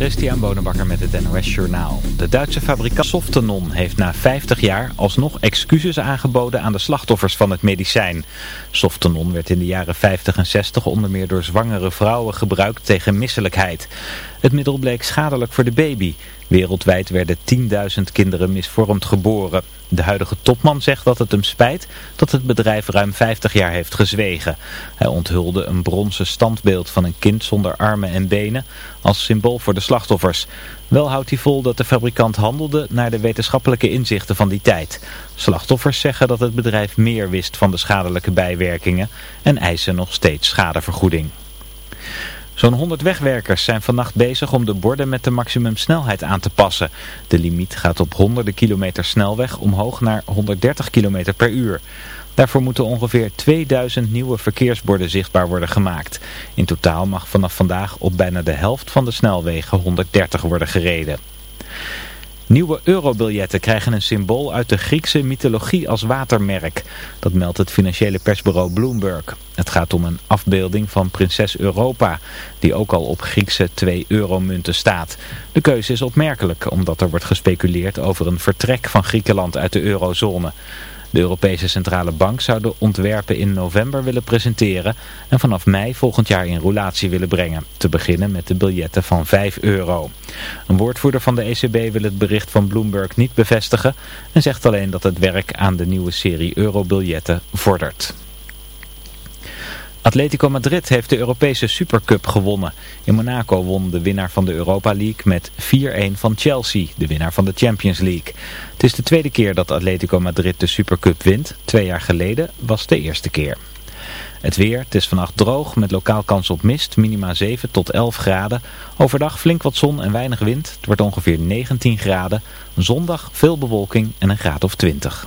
Christian Bonenbakker met het NOS Journaal. De Duitse fabrikant Softenon heeft na 50 jaar alsnog excuses aangeboden aan de slachtoffers van het medicijn. Softenon werd in de jaren 50 en 60 onder meer door zwangere vrouwen gebruikt tegen misselijkheid. Het middel bleek schadelijk voor de baby. Wereldwijd werden 10.000 kinderen misvormd geboren. De huidige topman zegt dat het hem spijt dat het bedrijf ruim 50 jaar heeft gezwegen. Hij onthulde een bronzen standbeeld van een kind zonder armen en benen als symbool voor de slachtoffers. Wel houdt hij vol dat de fabrikant handelde naar de wetenschappelijke inzichten van die tijd. Slachtoffers zeggen dat het bedrijf meer wist van de schadelijke bijwerkingen en eisen nog steeds schadevergoeding. Zo'n 100 wegwerkers zijn vannacht bezig om de borden met de maximumsnelheid aan te passen. De limiet gaat op honderden kilometer snelweg omhoog naar 130 km per uur. Daarvoor moeten ongeveer 2000 nieuwe verkeersborden zichtbaar worden gemaakt. In totaal mag vanaf vandaag op bijna de helft van de snelwegen 130 worden gereden. Nieuwe eurobiljetten krijgen een symbool uit de Griekse mythologie als watermerk. Dat meldt het financiële persbureau Bloomberg. Het gaat om een afbeelding van prinses Europa, die ook al op Griekse 2-euro-munten staat. De keuze is opmerkelijk, omdat er wordt gespeculeerd over een vertrek van Griekenland uit de eurozone. De Europese Centrale Bank zou de ontwerpen in november willen presenteren en vanaf mei volgend jaar in roulatie willen brengen. Te beginnen met de biljetten van 5 euro. Een woordvoerder van de ECB wil het bericht van Bloomberg niet bevestigen en zegt alleen dat het werk aan de nieuwe serie eurobiljetten vordert. Atletico Madrid heeft de Europese Supercup gewonnen. In Monaco won de winnaar van de Europa League met 4-1 van Chelsea, de winnaar van de Champions League. Het is de tweede keer dat Atletico Madrid de Supercup wint. Twee jaar geleden was de eerste keer. Het weer, het is vannacht droog met lokaal kans op mist, minima 7 tot 11 graden. Overdag flink wat zon en weinig wind, het wordt ongeveer 19 graden. Zondag veel bewolking en een graad of 20.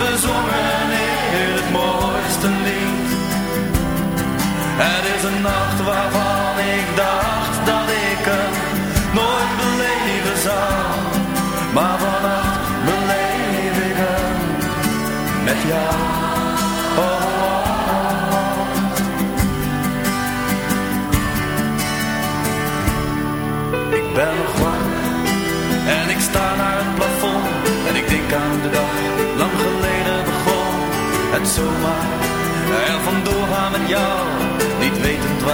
die wordt bezongen in het mooiste lied. Het is een nacht waarvan ik dacht dat ik hem nooit beleven zou. Maar vannacht beleef ik hem met jou. Oh, oh, oh. Ik ben nog wakker en ik sta naar het plafond en ik denk aan de dag. Zomaar. Er vandoor gaan met jou, niet wetend waar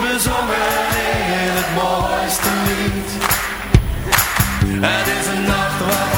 bezongen in het mooiste lied. Het is een nacht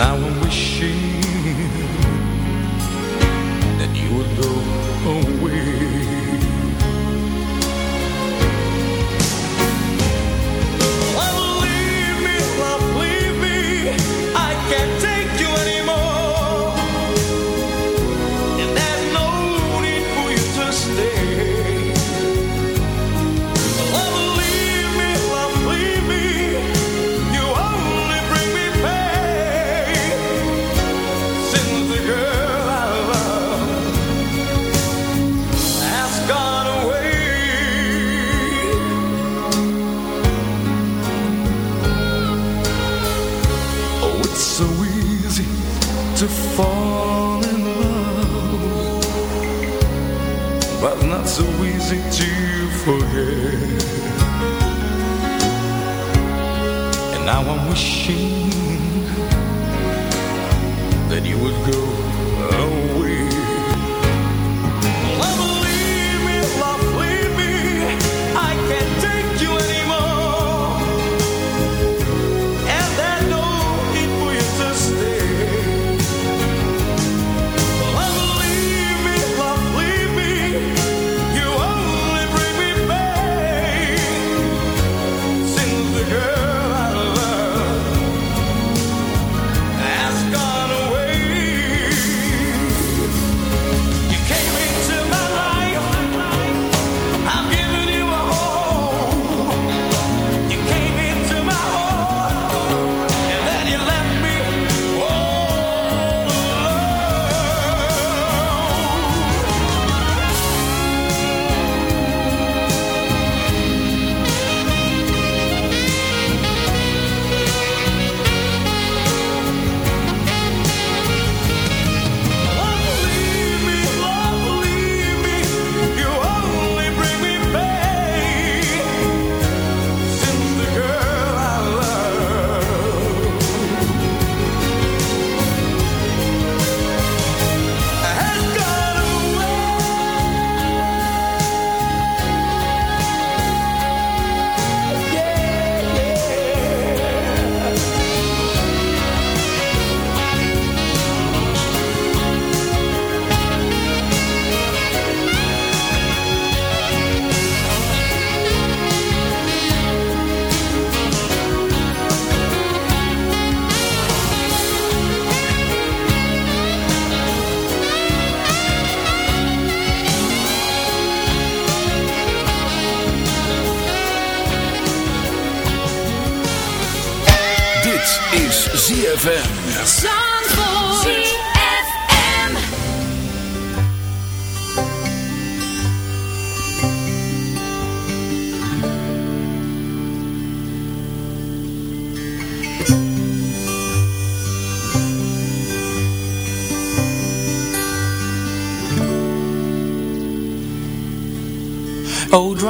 now I'm wishing That you would go away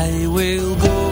I will go.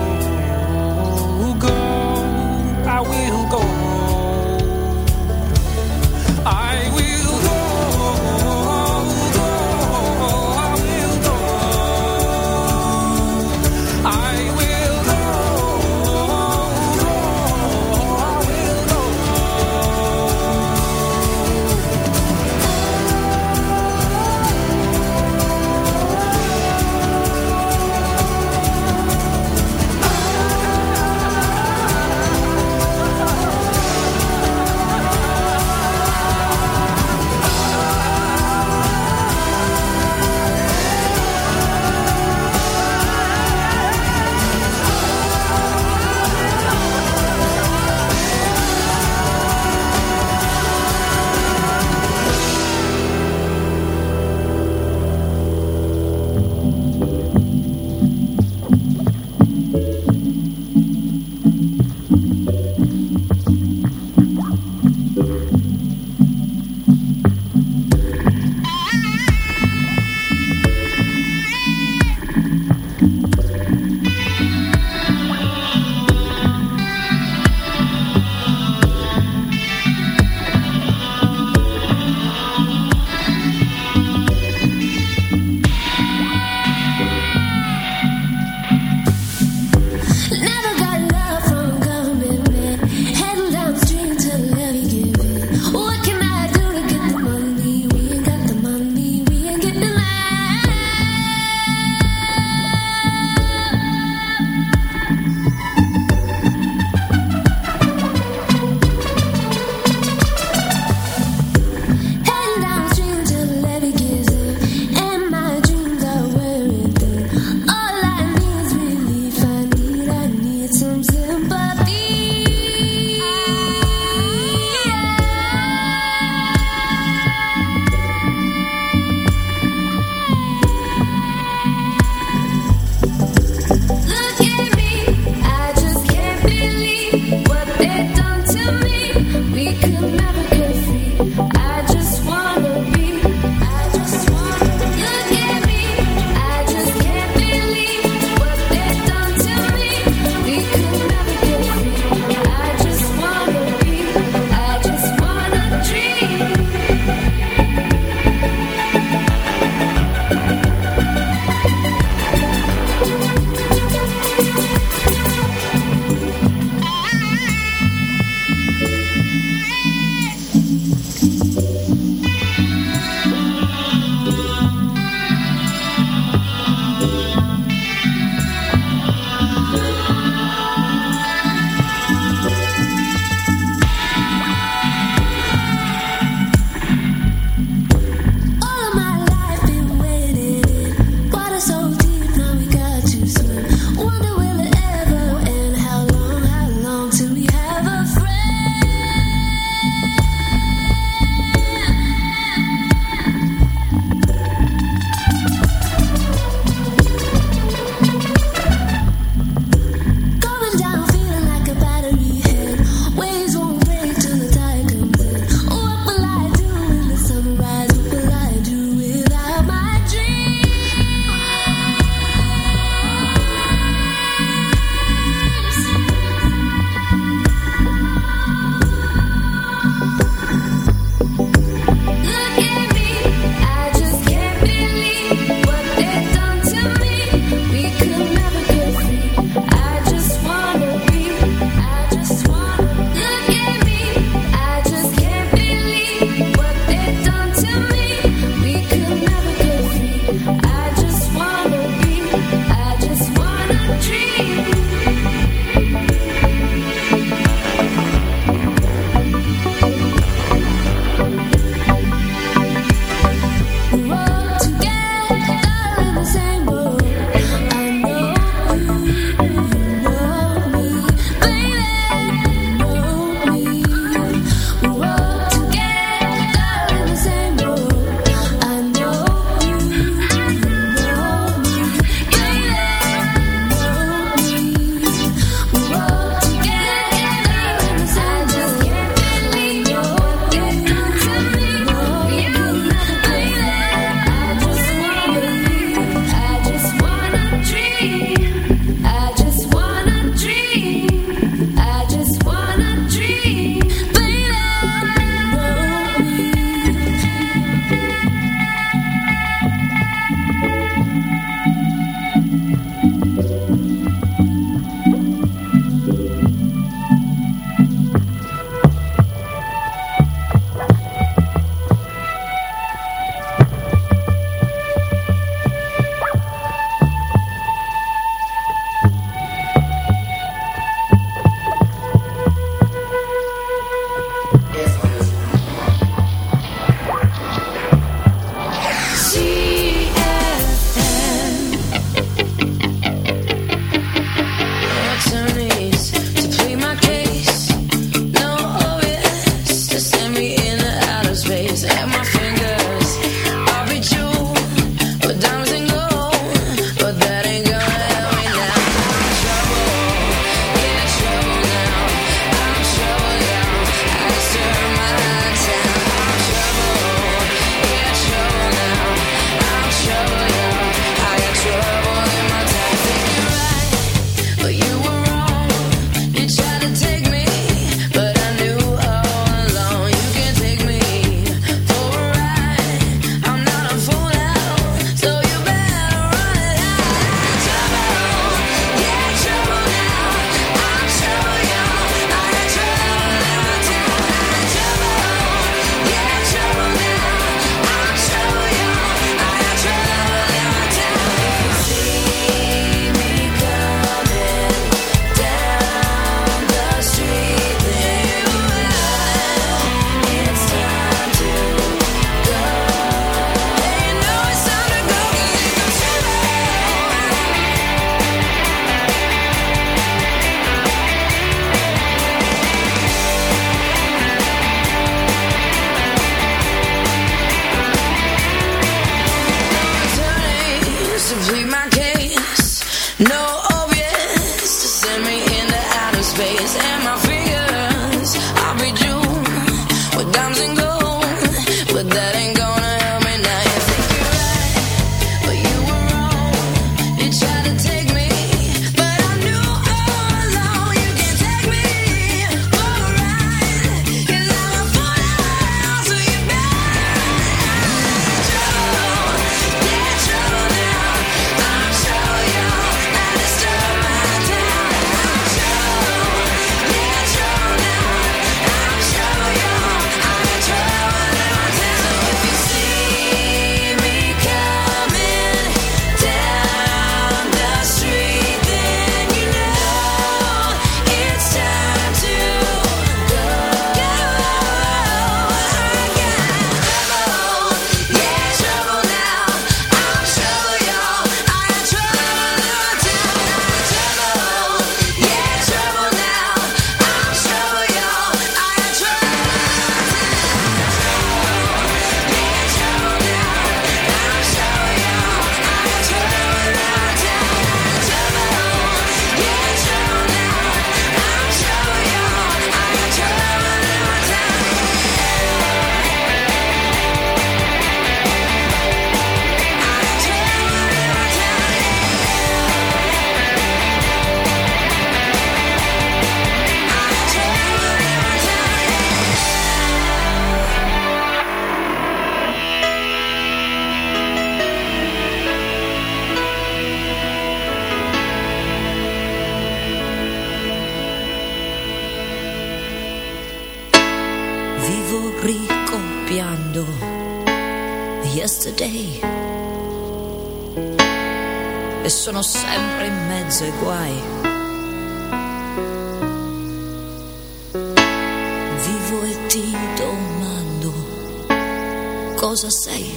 cosa sei.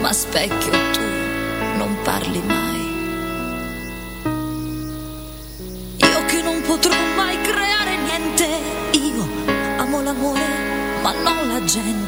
Ma specchio tu non parli mai. Io che non potrò mai creare niente, io amo l'amore, ma non la gente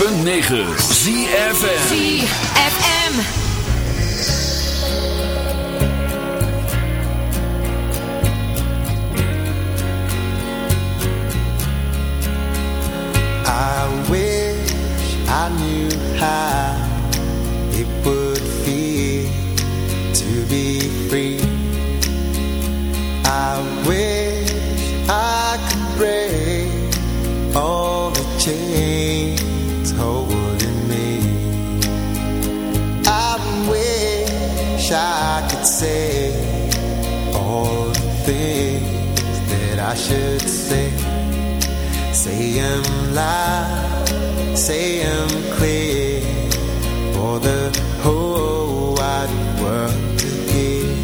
106.9 ZFM ZFM I wish I knew how it would feel to be free. I wish I could break all the chains. not say all the things that I should say. Say them loud, say them clear for the whole wide world to hear.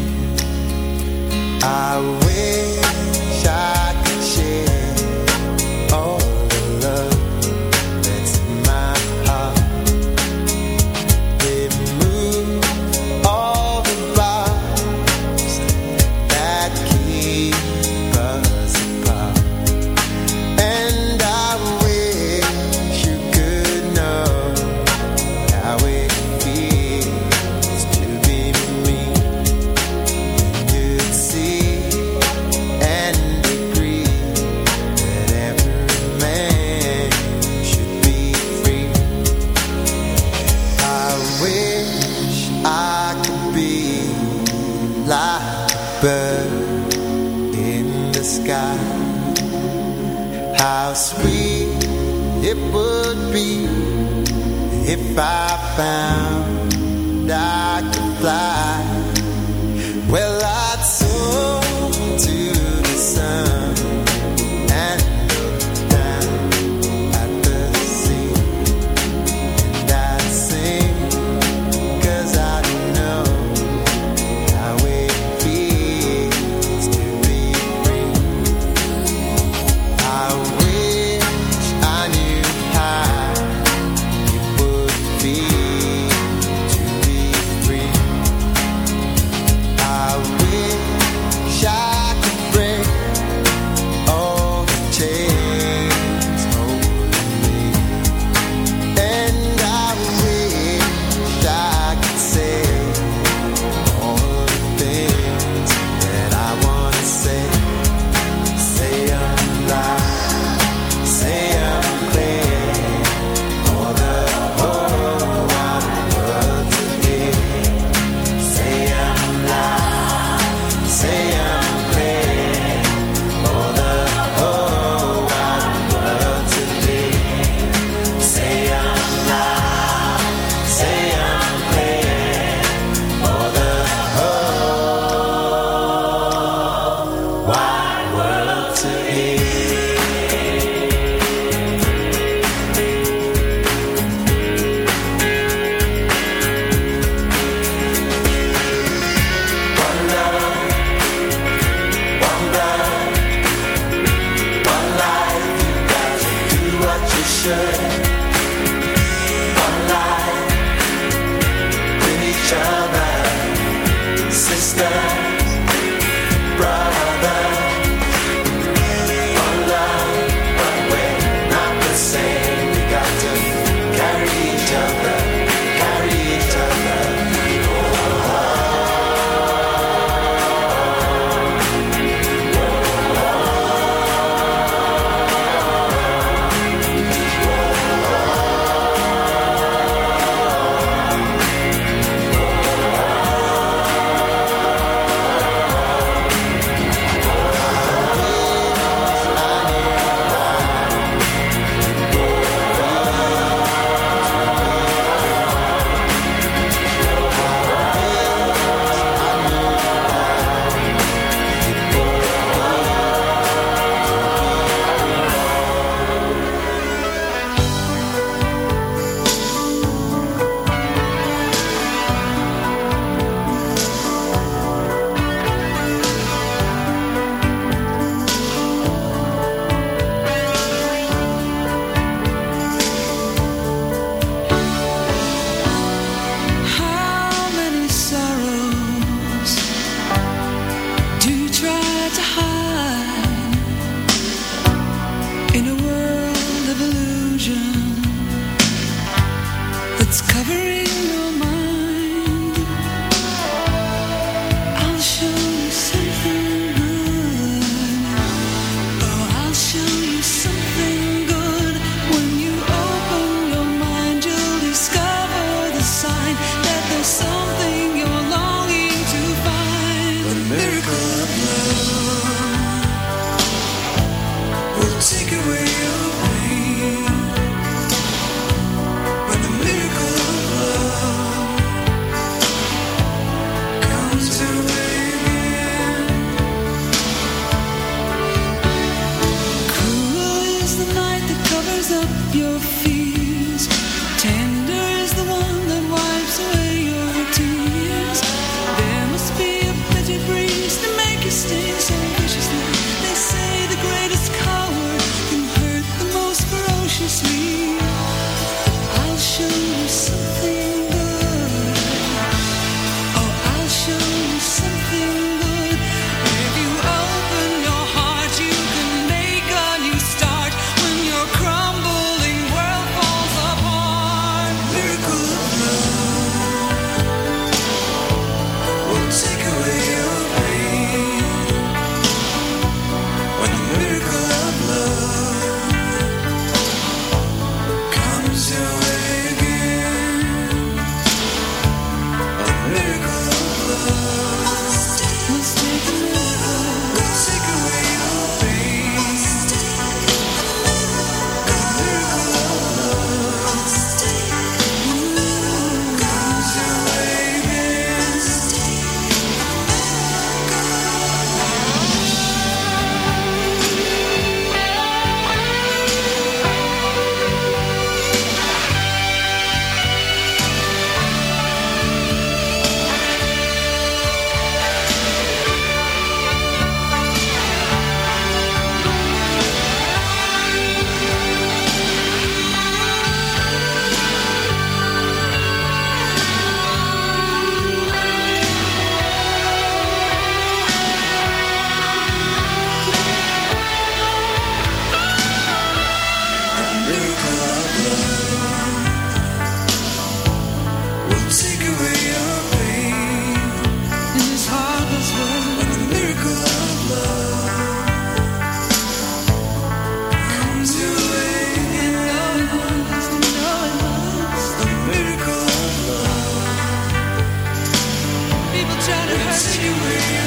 I If I found I could fly. sleep. I see you.